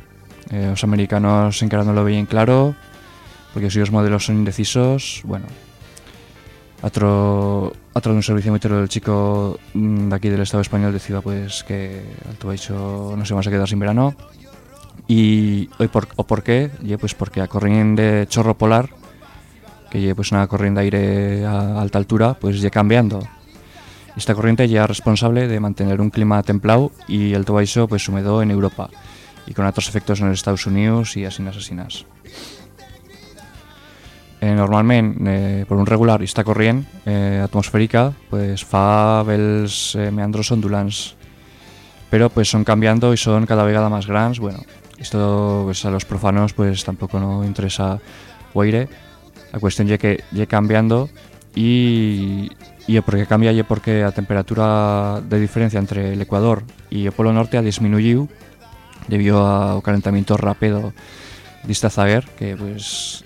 Eh, los americanos encarando lo veían claro, porque si los modelos son indecisos, bueno. Otro, otro de un servicio meteorológico chico mm, de aquí del Estado español decía pues que Alto Baixo no se vamos a quedar sin verano. Y hoy por, o por qué? Ye, pues porque a corriente chorro polar, que lle pues una corriente de aire a alta altura, pues ya cambiando. Esta corriente ya es responsable de mantener un clima templado y el Baixo pues húmedo en Europa y con otros efectos en los Estados Unidos y asinas asinas. Eh, normalmente, eh, por un regular, esta corriente eh, atmosférica pues fa bels eh, meandros ondulants, pero pues son cambiando y son cada vez más grandes. Bueno, esto pues, a los profanos pues tampoco no interesa oire. La cuestión es que ya cambiando y, y el por qué cambia y porque la temperatura de diferencia entre el Ecuador y el Polo Norte ha disminuido debido ao calentamiento rápido dista zaguer que pues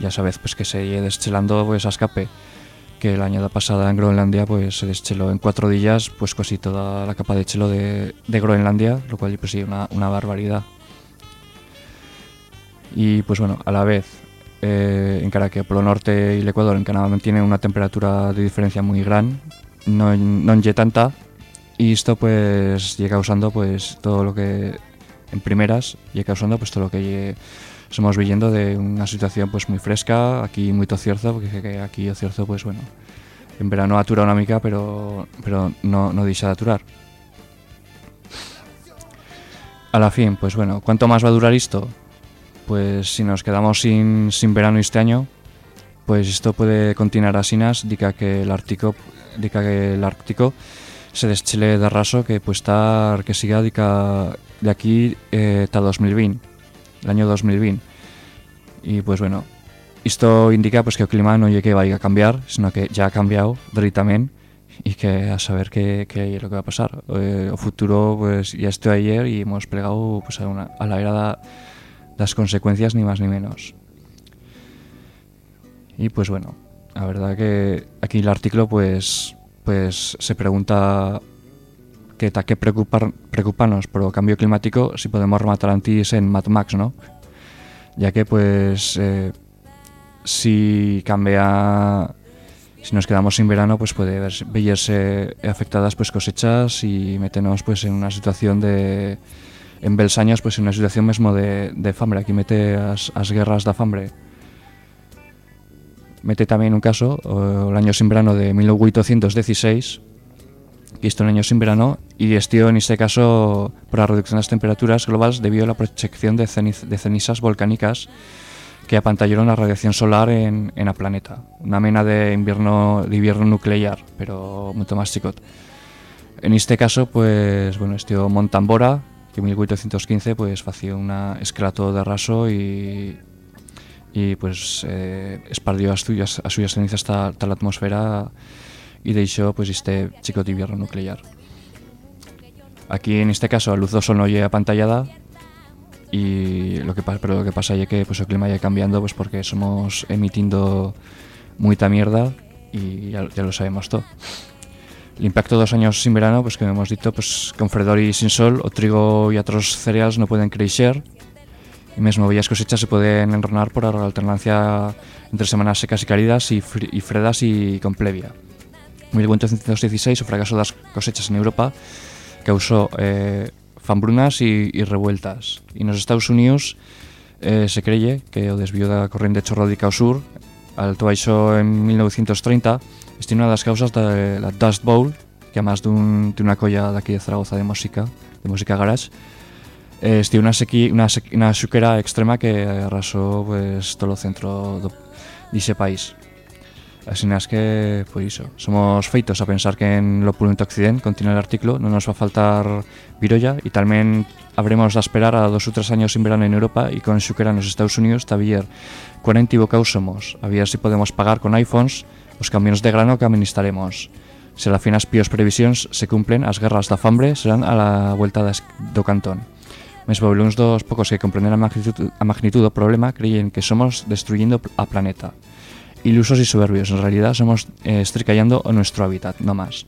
ya sabes pues que se lle deschelando pues a escape. Que el año pasada en Groenlandia pues se descheló en cuatro días pues casi toda la capa de chelo de, Groenlandia lo cual pues sí una, una barbaridad. Y pues bueno a la vez eh, en cara que Polo Norte y el Ecuador en Canadá mantienen una temperatura de diferencia muy gran no, no lle tanta y esto pues llega causando pues todo lo que en primeras llega causando pues todo lo que lle- estamos viviendo de una situación pues muy fresca aquí muy cierzo porque que aquí o cierzo pues bueno en verano atura una mica pero pero no no deixa de aturar a la fin pues bueno ¿cuánto más va a durar esto? pues si nos quedamos sin, sin verano este año pues esto puede continuar asinas dica que el Ártico dica que el Ártico se deschele de raso que puede estar que siga dica de aquí eh, hasta 2020 el año 2020 y pues bueno esto indica pues que el clima no llegue que vaya a cambiar sino que ya ha cambiado directamente y que a saber qué, es lo que va a pasar. Eh, futuro pues ya estoy ayer y hemos plegado pues a, una, a la era de las consecuencias ni más ni menos. Y pues bueno la verdad que aquí el artículo pues pues se pregunta que ta que preocupar, preocuparnos por el cambio climático si podemos rematar antes en Mad Max, ¿no? Ya que pues eh, si cambia si nos quedamos sin verano pues puede verse- afectadas pues cosechas y meternos pues en una situación de en bels años pues en una situación mismo de, de fambre aquí mete as, as guerras da fambre mete también un caso o el año sin verano de 1816 año sin verano y esto en este caso por la reducción de las temperaturas globales debido a la proyección de, ceniz- de cenizas volcánicas que apantallaron la radiación solar en, en la planeta. Una mena de invierno, de invierno nuclear, pero mucho más chicot. En este caso, pues, bueno, este Montambora, que en 1815, pues, hacía una esclato de raso y, y pues, eh, espardió as suyas, as suyas cenizas hasta la atmósfera y deixó, pues, este chico de invierno nuclear. Aquí, en este caso, a luz do sol no lle apantallada, y lo que pero lo que pasa es que pues el clima ya cambiando pues porque somos emitiendo mucha mierda y ya, ya lo sabemos todo. El impacto de dos años sin verano pues que hemos dicho pues con fredor y sin sol o trigo y otros cereales no pueden crecer. Y mismo bellas cosechas se pueden enronar por la alternancia entre semanas secas y cálidas y, y fredas y con plevia 1816 o fracaso de las cosechas en Europa causó eh, fambrunas y, y revueltas. Y en los Estados Unidos eh, se creye que o desvío da corriente chorródica ao sur, alto baixo en 1930, este una das causas da la Dust Bowl, que además dun, de unha colla daqui de Zaragoza de música, de música garage, eh, este una, sequi, xuquera extrema que arrasó pues, todo o centro do, dixe país. Así es que, pues iso, somos feitos a pensar que en lo opulento occidente, continúa el artículo, non nos va a faltar virolla e tamén habremos de esperar a dos ou tres años sin verano en Europa e con xuquera nos Estados Unidos tabier 40 equivocados somos, a ver si podemos pagar con iPhones os camiones de grano que administraremos. Se las finas pios previsións se cumplen, as guerras da fambre serán a la vuelta das, do cantón. Mesmo uns dos pocos que comprenden a magnitud, a magnitud do problema creyen que somos destruyendo a planeta. Ilusos y soberbios, en realidad somos eh, estricallando nuestro hábitat, no más.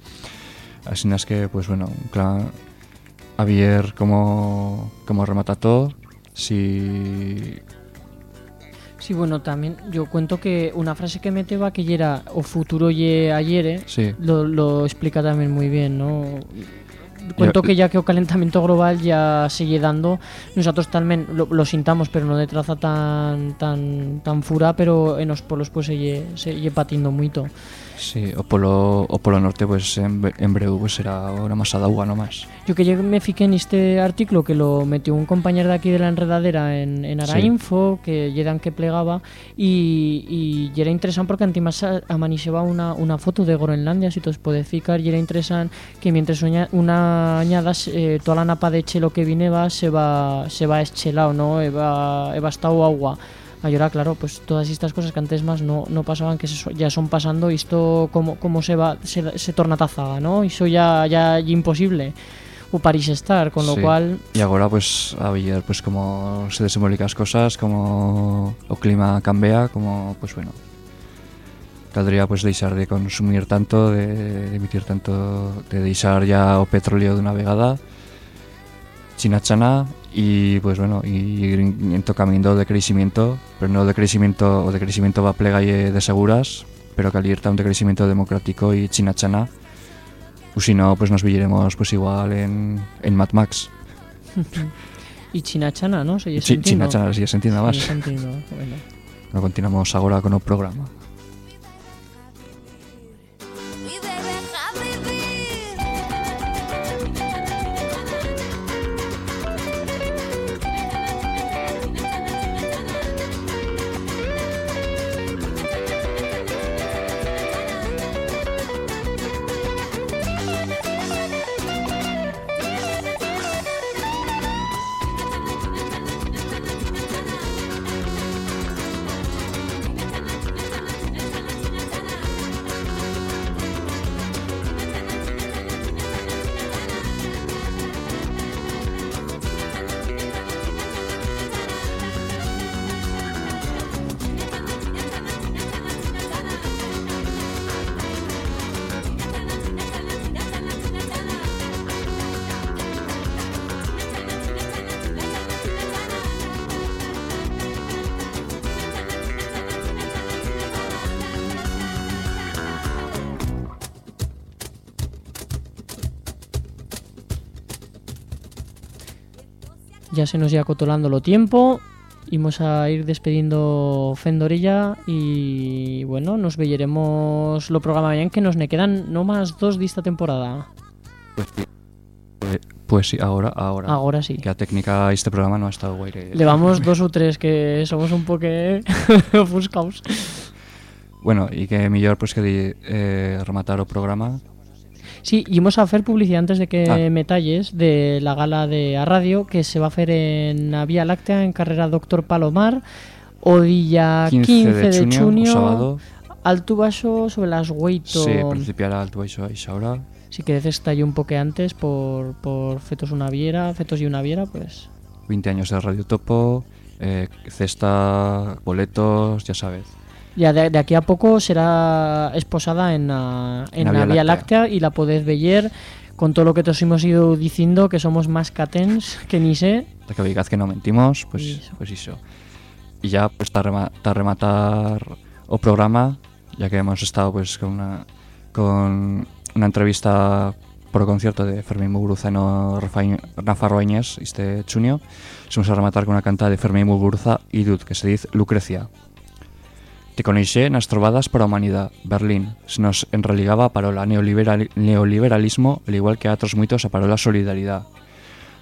Así es que, pues bueno, claro, a ver cómo, cómo remata todo. Si Sí, bueno, también yo cuento que una frase que mete va que era o futuro ye ayer, eh, Sí. lo, lo explica también muy bien, ¿no? Cuento que ya que o calentamiento global ya sigue dando, nosotros también lo, lo sintamos, pero no de traza tan tan tan fura, pero en los polos pues se lle, se lle patindo mucho. Sí, o polo, o polo norte, pues, en, en breu, pues, será hora máis a daúa, no máis. Yo que me fiqué neste artículo que lo metió un compañero de aquí de la enredadera en, en Arainfo, sí. que lle dan que plegaba, e, y era interesante porque antimás amanixeba una, una foto de Groenlandia, si tos pode ficar, e era interesante que mientras una, una añada eh, toda la napa de chelo que vineba se va, se va eschelado, no? Eva, eva estado agua. Ahora, claro, pues todas estas cosas que antes más no, no pasaban, que se ya son pasando, y esto como, como se va, se, se torna tazaga, ¿no? Y eso ya, ya, imposible o París estar, con lo Sí. cual Y ahora pues a ver pues como se desenvuelven las cosas, como o clima cambia, como pues bueno. Caldría pues deixar de consumir tanto, de, de emitir tanto, de deixar ya o petróleo de una vegada, china chana y pues bueno, y en camino de crecimiento, pero no de crecimiento o de crecimiento va plega y de seguras, pero que alerta un de crecimiento democrático y china chana. O si no, pues nos veremos pues igual en, en Mad Max. y China Chana, ¿no? Se lle Chi- sentindo. China Chana, si se entiende Sí, más. se entiendo, bueno. No continuamos agora con o programa. Ya se nos ya acotolando lo tiempo. Vamos a ir despediendo Fendorilla y bueno, nos veremos lo programa bien que nos ne quedan no más dos de esta temporada. Pues sí, Pues- pues sí, ahora, ahora. Ahora sí. Que a técnica este programa no ha estado guay. Llevamos dos o tres que somos un poco ofuscaos. Bueno, y que mellor pues que eh, rematar o programa. Sí, y vamos a hacer publicidad antes de que Ah. me talles de la gala de a radio que se va a hacer en la Vía Láctea en carrera Doctor Palomar o día 15, de, junio, junio, o sábado. alto baixo sobre las 8 Sí, principiará alto baixo a esa hora. si queréis estar yo un poco antes por, por fetos una viera fetos y una viera pues 20 años de Radio Topo, eh, cesta, boletos, ya sabes. Ya de, de aquí a poco será esposada en la, en la la Vía Láctea. Láctea y la podéis ver con todo lo que os hemos ido diciendo que somos más catens que ni sé De que veigaz que no mentimos, pues Iso. pues iso. Y ya pues ta rematar o programa, ya que hemos estado pues con una con una entrevista por o concierto de Fermín Muguruza no Rafael Nafarroañez este junio, vamos a rematar con una canta de Fermín Muguruza y Dud, que se dice Lucrecia. Trobadas para a humanidad, Berlín. Se nos enreligaba a parola neoliberal, neoliberalismo, al igual que a otros moitos a parola solidaridad.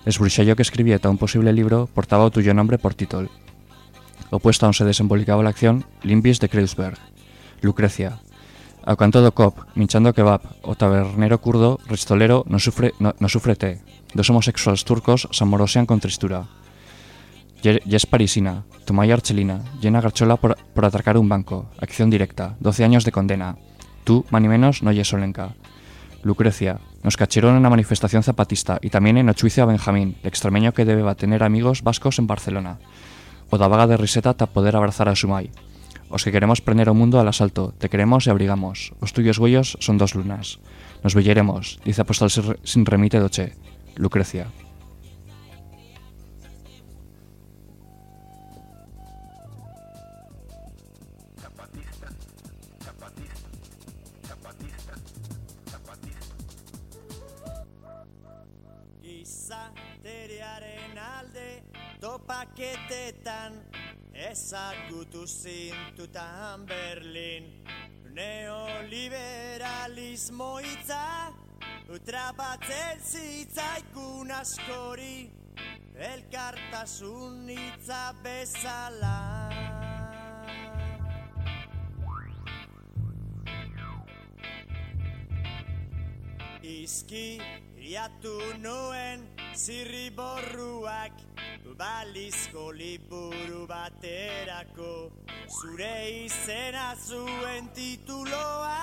Esbruxallo que escribieta un posible libro portaba o tuyo nombre por títol. Opuesto a onde se desembolicaba la acción, Limbis de Kreuzberg. Lucrecia. Ao canto do cop, minchando kebab, o tabernero kurdo, ristolero, no sufre, no, no sufre té. Dos homosexuales turcos se amorosean con tristura. Es parisina, Tomaya Archelina, llena garchola por, por atracar un banco, acción directa, 12 años de condena. Tú, mani menos, no ye solenca. Lucrecia. Nos cacharon en una manifestación zapatista y también en el juicio a Benjamín, el extremeño que debeba tener amigos vascos en Barcelona. O da vaga de riseta ta poder abrazar a Sumai. Os que queremos prender o mundo al asalto, te queremos y abrigamos. Os tuyos huellos son dos lunas. Nos velleremos, dice apóstol sin remite doche. Lucrecia. Gizateriaren alde topaketetan ezagutu zintutan Berlin. Neoliberalismo hitza utrapatzen zitzaikun askori. Elkartasun hitza bezala Izkiriatu nuen zirriborruak balizko liburu baterako. Zure izena zuen tituloa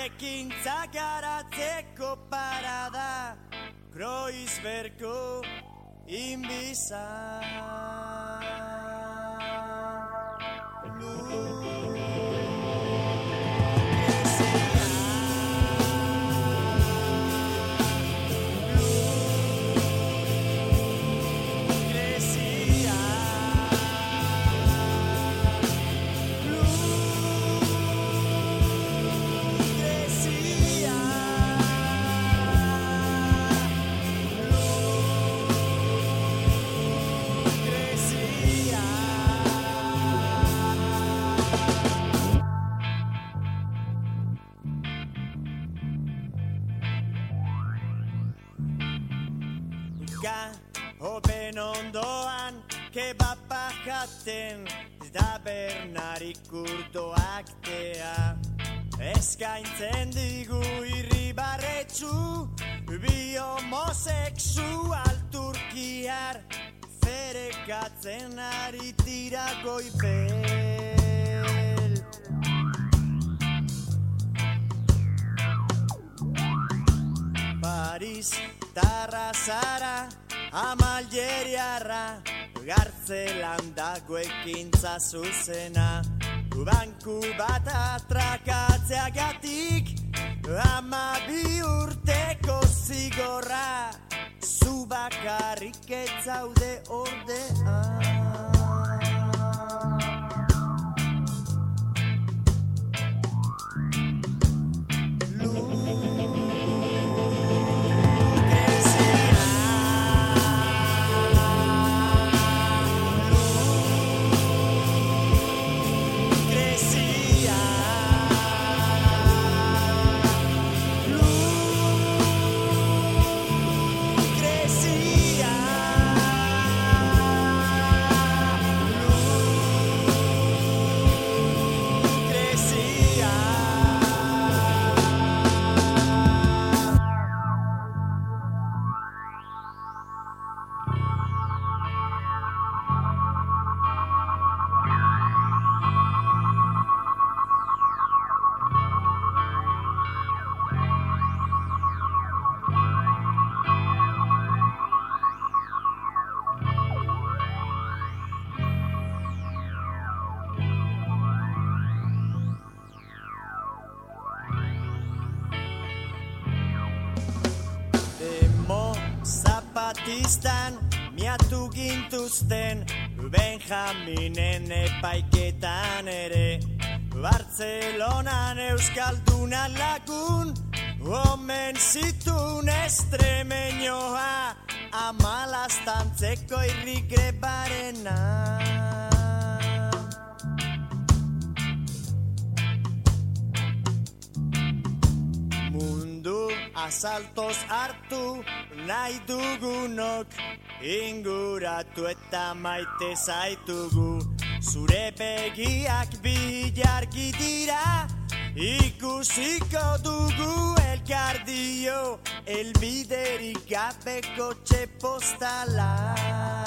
ekintza garatzeko parada. Kreuzberko inbiza. Ga, tabernarik urdoak tea. Eskaintzen digu irribarretxu, bi homosexual turkiar, ferekatzen ari tira goibel. Paris, tarra zara, amalieriarra, gartzelan dago ekintza zuzena. Banku bat atrakatzeagatik, ama bi urteko zigorra, zu bakarrik ez zaude zapatistan miatu gintuzten Benjaminen epaiketan ere. Bartzelonan euskalduna lagun Omen zitun estremeñoa Amalaztantzeko irri asaltos hartu nahi dugunok Inguratu eta maite zaitugu. Zure begiak bilargi dira Ikusiko dugu elkardio Elbiderik gabeko txepostala